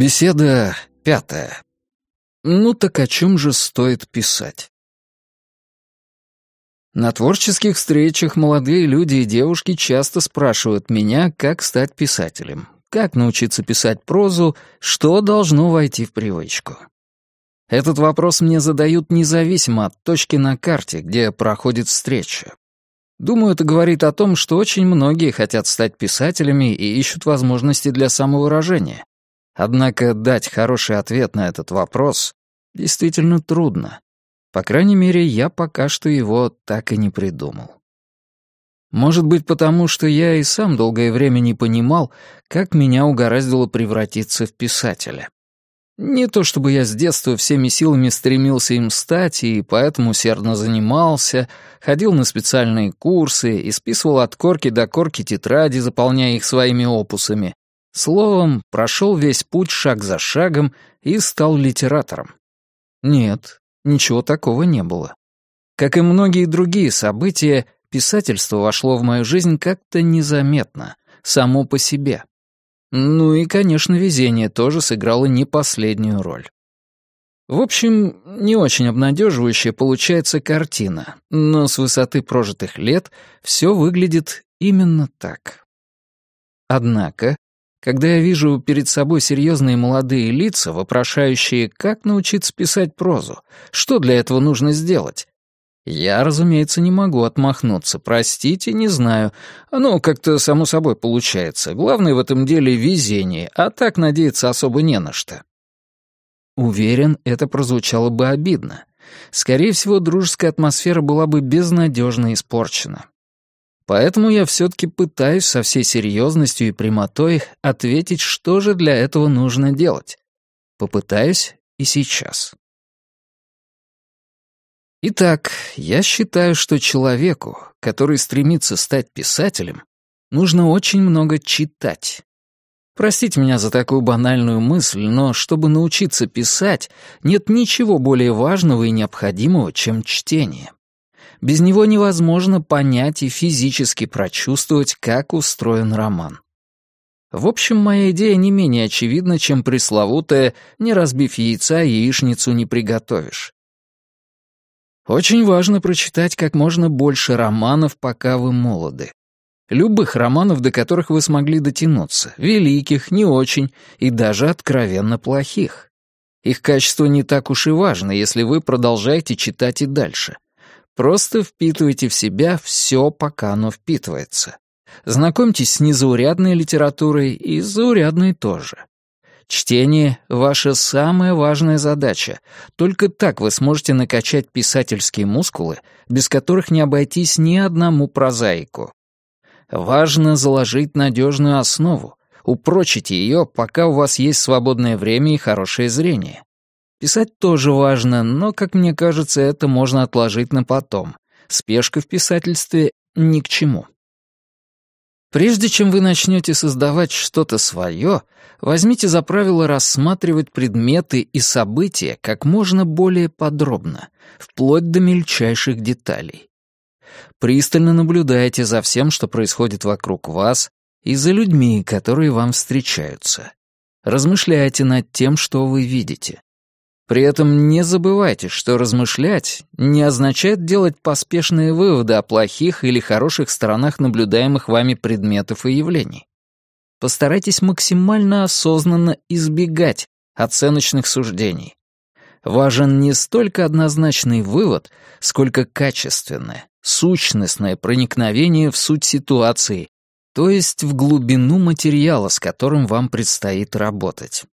Беседа пятая. Ну так о чем же стоит писать? На творческих встречах молодые люди и девушки часто спрашивают меня, как стать писателем, как научиться писать прозу, что должно войти в привычку. Этот вопрос мне задают независимо от точки на карте, где проходит встреча. Думаю, это говорит о том, что очень многие хотят стать писателями и ищут возможности для самовыражения. Однако дать хороший ответ на этот вопрос действительно трудно. По крайней мере, я пока что его так и не придумал. Может быть, потому что я и сам долгое время не понимал, как меня угораздило превратиться в писателя. Не то чтобы я с детства всеми силами стремился им стать, и поэтому усердно занимался, ходил на специальные курсы и списывал от корки до корки тетради, заполняя их своими опусами. Словом, прошел весь путь шаг за шагом и стал литератором. Нет, ничего такого не было. Как и многие другие события, писательство вошло в мою жизнь как-то незаметно, само по себе. Ну и, конечно, везение тоже сыграло не последнюю роль. В общем, не очень обнадеживающая получается картина, но с высоты прожитых лет все выглядит именно так. Однако, когда я вижу перед собой серьезные молодые лица, вопрошающие, как научиться писать прозу, что для этого нужно сделать, я, разумеется, не могу отмахнуться. Простите, не знаю. Оно как-то само собой получается. Главное в этом деле везение, а так надеяться особо не на что. Уверен, это прозвучало бы обидно. Скорее всего, дружеская атмосфера была бы безнадежно испорчена. Поэтому я все-таки пытаюсь со всей серьезностью и прямотой ответить, что же для этого нужно делать. Попытаюсь и сейчас. Итак, я считаю, что человеку, который стремится стать писателем, нужно очень много читать. Простите меня за такую банальную мысль, но чтобы научиться писать, нет ничего более важного и необходимого, чем чтение. Без него невозможно понять и физически прочувствовать, как устроен роман. В общем, моя идея не менее очевидна, чем пресловутая «не разбив яйца, яичницу не приготовишь». Очень важно прочитать как можно больше романов, пока вы молоды. Любых романов, до которых вы смогли дотянуться, великих, не очень и даже откровенно плохих. Их качество не так уж и важно, если вы продолжаете читать и дальше — Просто впитывайте в себя все, пока оно впитывается. Знакомьтесь с незаурядной литературой и заурядной тоже. Чтение — ваша самая важная задача. Только так вы сможете накачать писательские мускулы, без которых не обойтись ни одному прозаику. Важно заложить надежную основу, упрочить ее, пока у вас есть свободное время и хорошее зрение. Писать тоже важно, но, как мне кажется, это можно отложить на потом. Спешка в писательстве ни к чему. Прежде чем вы начнете создавать что-то свое, возьмите за правило рассматривать предметы и события как можно более подробно, вплоть до мельчайших деталей. Пристально наблюдайте за всем, что происходит вокруг вас, и за людьми, которые вам встречаются. Размышляйте над тем, что вы видите. При этом не забывайте, что размышлять не означает делать поспешные выводы о плохих или хороших сторонах наблюдаемых вами предметов и явлений. Постарайтесь максимально осознанно избегать оценочных суждений. Важен не столько однозначный вывод, сколько качественное, сущностное проникновение в суть ситуации, то есть в глубину материала, с которым вам предстоит работать.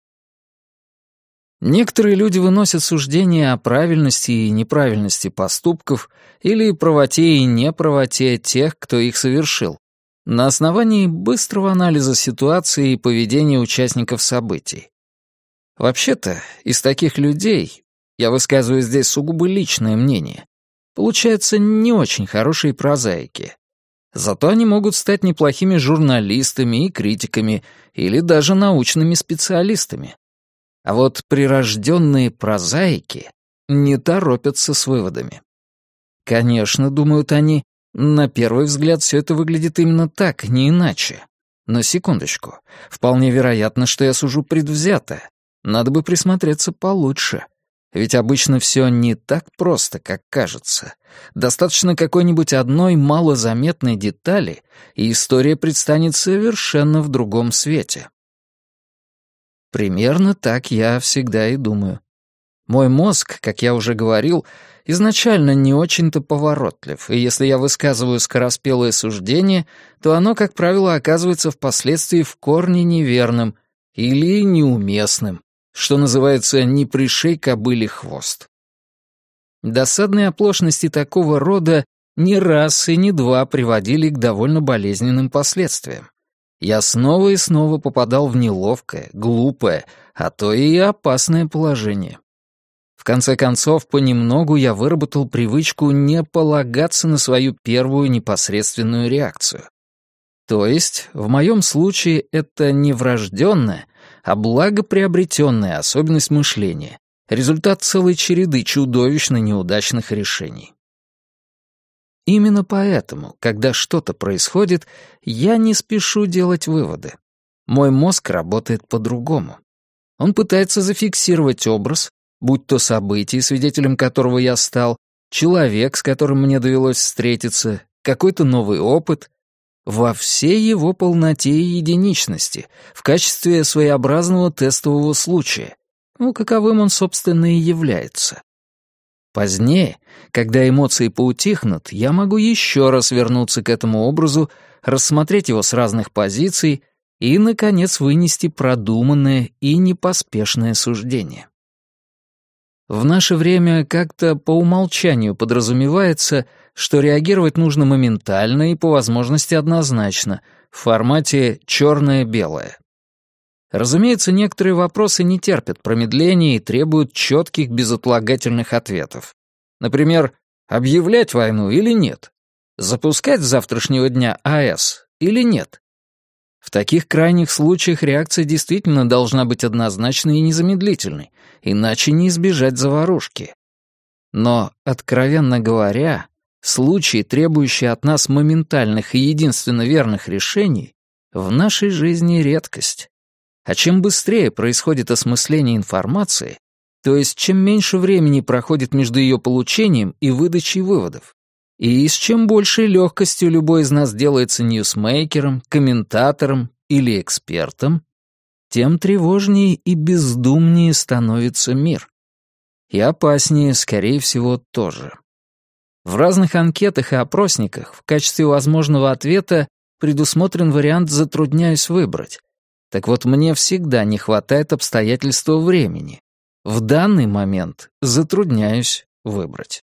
Некоторые люди выносят суждения о правильности и неправильности поступков или правоте и неправоте тех, кто их совершил, на основании быстрого анализа ситуации и поведения участников событий. Вообще-то, из таких людей, я высказываю здесь сугубо личное мнение, получаются не очень хорошие прозаики. Зато они могут стать неплохими журналистами и критиками или даже научными специалистами. А вот прирожденные прозаики не торопятся с выводами. Конечно, думают они, на первый взгляд все это выглядит именно так, не иначе. Но секундочку, вполне вероятно, что я сужу предвзято, Надо бы присмотреться получше. Ведь обычно все не так просто, как кажется. Достаточно какой-нибудь одной малозаметной детали, и история предстанет совершенно в другом свете. Примерно так я всегда и думаю. Мой мозг, как я уже говорил, изначально не очень-то поворотлив, и если я высказываю скороспелое суждение, то оно, как правило, оказывается впоследствии в корне неверным или неуместным, что называется «не пришей кобыле хвост». Досадные оплошности такого рода не раз и не два приводили к довольно болезненным последствиям. Я снова и снова попадал в неловкое, глупое, а то и опасное положение. В конце концов, понемногу я выработал привычку не полагаться на свою первую непосредственную реакцию. То есть, в моем случае, это не врожденная, а благоприобретенная особенность мышления, результат целой череды чудовищно неудачных решений. Именно поэтому, когда что-то происходит, я не спешу делать выводы. Мой мозг работает по-другому. Он пытается зафиксировать образ, будь то событие, свидетелем которого я стал, человек, с которым мне довелось встретиться, какой-то новый опыт, во всей его полноте и единичности, в качестве своеобразного тестового случая, ну, каковым он, собственно, и является. Позднее, когда эмоции поутихнут, я могу еще раз вернуться к этому образу, рассмотреть его с разных позиций и, наконец, вынести продуманное и непоспешное суждение. В наше время как-то по умолчанию подразумевается, что реагировать нужно моментально и по возможности однозначно, в формате «черное-белое». Разумеется, некоторые вопросы не терпят промедления и требуют четких безотлагательных ответов. Например, объявлять войну или нет? Запускать завтрашнего дня АЭС или нет? В таких крайних случаях реакция действительно должна быть однозначной и незамедлительной, иначе не избежать заварушки. Но, откровенно говоря, случаи, требующие от нас моментальных и единственно верных решений, в нашей жизни редкость. А чем быстрее происходит осмысление информации, то есть чем меньше времени проходит между ее получением и выдачей выводов, и с чем большей легкостью любой из нас делается ньюсмейкером, комментатором или экспертом, тем тревожнее и бездумнее становится мир. И опаснее, скорее всего, тоже. В разных анкетах и опросниках в качестве возможного ответа предусмотрен вариант «затрудняюсь выбрать». Так вот, мне всегда не хватает обстоятельства времени. В данный момент затрудняюсь выбрать.